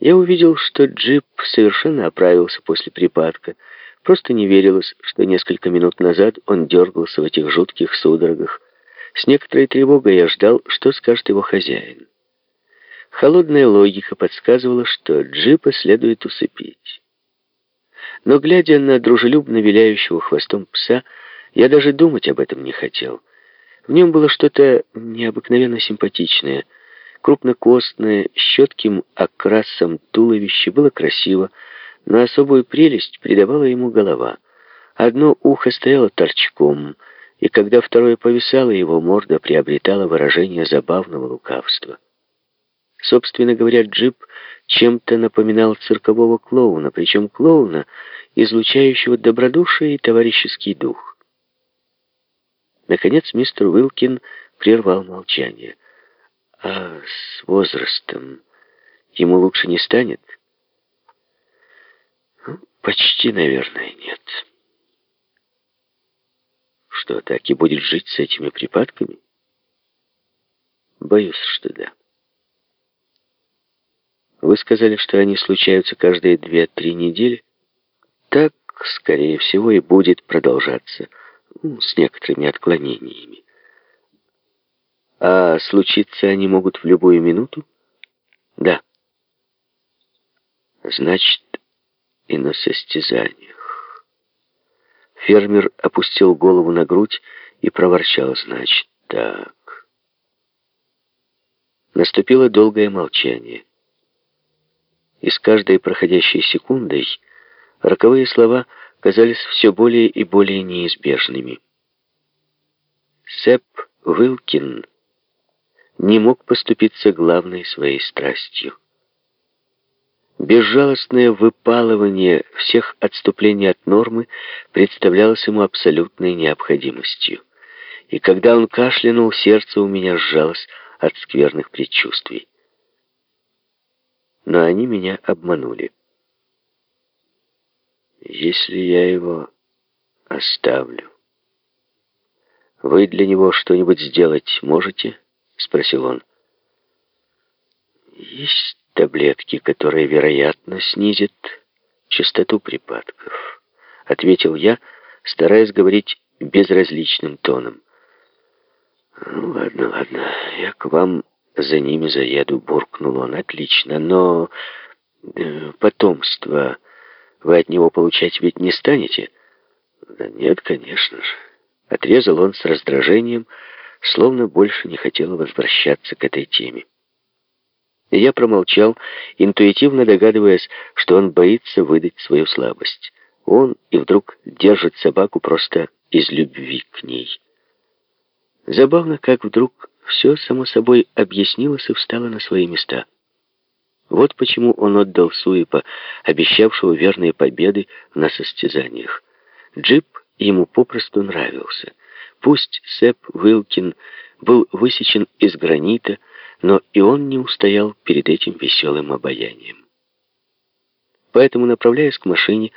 Я увидел, что джип совершенно оправился после припадка. Просто не верилось, что несколько минут назад он дергался в этих жутких судорогах. С некоторой тревогой я ждал, что скажет его хозяин. Холодная логика подсказывала, что джипа следует усыпить. Но, глядя на дружелюбно виляющего хвостом пса, я даже думать об этом не хотел. В нем было что-то необыкновенно симпатичное. Крупнокостное, с четким окрасом туловище было красиво, но особую прелесть придавала ему голова. Одно ухо стояло торчком, и когда второе повисало, его морда приобретала выражение забавного лукавства. Собственно говоря, джип чем-то напоминал циркового клоуна, причем клоуна, излучающего добродушие и товарищеский дух. Наконец мистер Уилкин прервал молчание. «А с возрастом ему лучше не станет?» «Ну, «Почти, наверное, нет». «Что, так и будет жить с этими припадками?» «Боюсь, что да». Вы сказали, что они случаются каждые две-три недели. Так, скорее всего, и будет продолжаться, ну, с некоторыми отклонениями. А случиться они могут в любую минуту? Да. Значит, и на состязаниях. Фермер опустил голову на грудь и проворчал, значит, так. Наступило долгое молчание и с каждой проходящей секундой роковые слова казались все более и более неизбежными. Сэп Уилкин не мог поступиться главной своей страстью. Безжалостное выпалывание всех отступлений от нормы представлялось ему абсолютной необходимостью. И когда он кашлянул, сердце у меня сжалось от скверных предчувствий но они меня обманули. Если я его оставлю, вы для него что-нибудь сделать можете? Спросил он. Есть таблетки, которые, вероятно, снизят частоту припадков, ответил я, стараясь говорить безразличным тоном. Ну, ладно, ладно, я к вам за ними заеду, буркнул он. Отлично, но э, потомство вы от него получать ведь не станете? Да нет, конечно же. Отрезал он с раздражением, словно больше не хотел возвращаться к этой теме. Я промолчал, интуитивно догадываясь, что он боится выдать свою слабость. Он и вдруг держит собаку просто из любви к ней. Забавно, как вдруг все, само собой, объяснилось и встало на свои места. Вот почему он отдал Суипа, обещавшего верные победы на состязаниях. Джип ему попросту нравился. Пусть Сэп Уилкин был высечен из гранита, но и он не устоял перед этим веселым обаянием. Поэтому, направляясь к машине,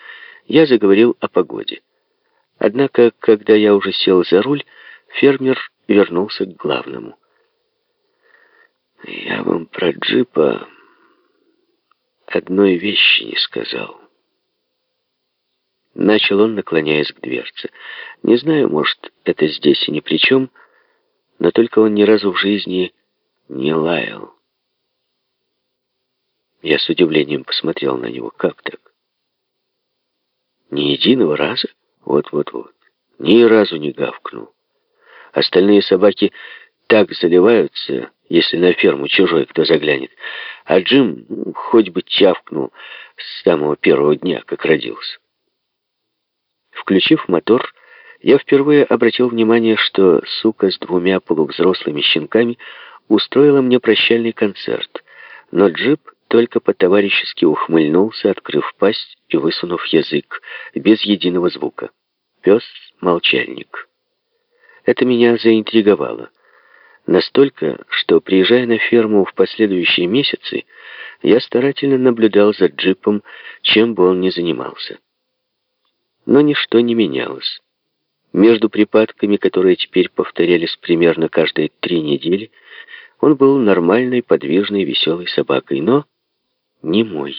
я заговорил о погоде. Однако, когда я уже сел за руль, фермер вернулся к главному. Я вам про джипа одной вещи не сказал. Начал он, наклоняясь к дверце. Не знаю, может, это здесь и ни при чем, но только он ни разу в жизни не лаял. Я с удивлением посмотрел на него. Как так? Ни единого раза? Вот-вот-вот. Ни разу не гавкнул. Остальные собаки так заливаются, если на ферму чужой кто заглянет. А Джим ну, хоть бы чавкнул с самого первого дня, как родился. Включив мотор, я впервые обратил внимание, что сука с двумя полувзрослыми щенками устроила мне прощальный концерт, но джип только по-товарищески ухмыльнулся, открыв пасть и высунув язык, без единого звука. Пес — молчальник. Это меня заинтриговало. Настолько, что, приезжая на ферму в последующие месяцы, я старательно наблюдал за джипом, чем бы он ни занимался. Но ничто не менялось. Между припадками, которые теперь повторялись примерно каждые три недели, он был нормальной, подвижной, веселой собакой, но не мой.